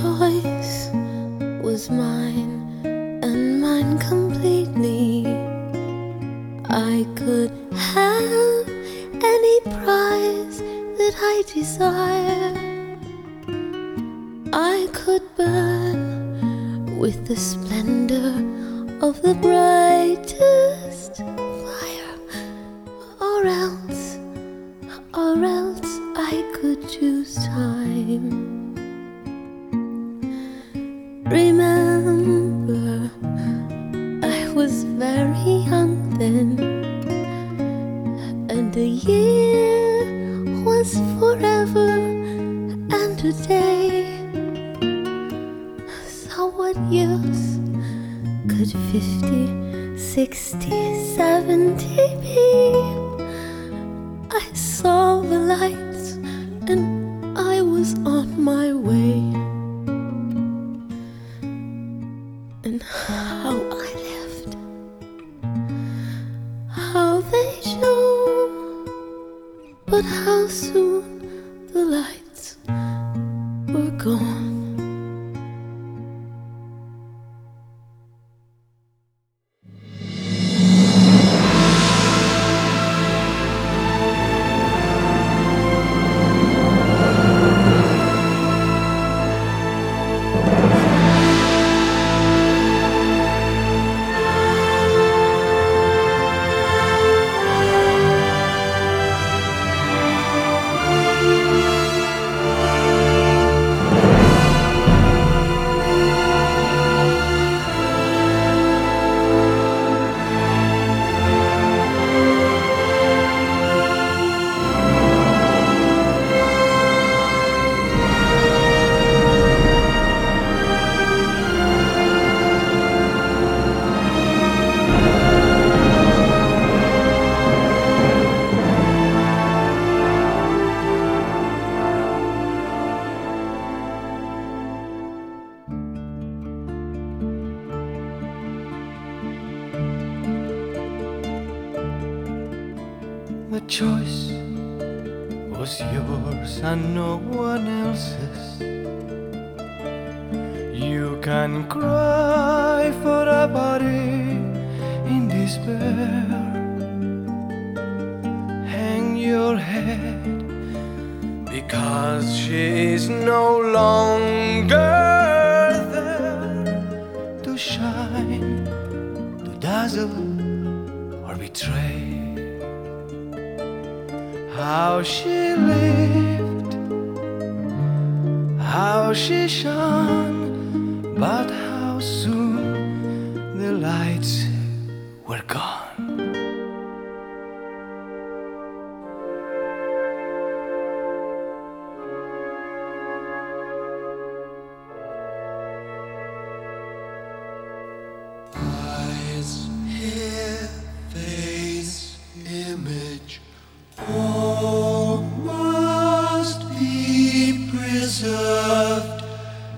choice was mine and mine completely. I could have any prize that I desire. I could burn with the splendor of the brightest fire, or else, or else I could choose time. Remember, I was very young then, and a year was forever, and a day. So, what use could 50, 60, 70 be? I saw the lights, and I was on my way. But how soon the lights were gone. Choice was yours and no one else's. You can cry for a body in despair. Hang your head because she is no longer there to shine, to dazzle, or betray how she lived, how she shone, but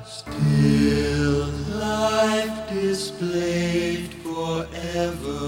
still life displayed forever,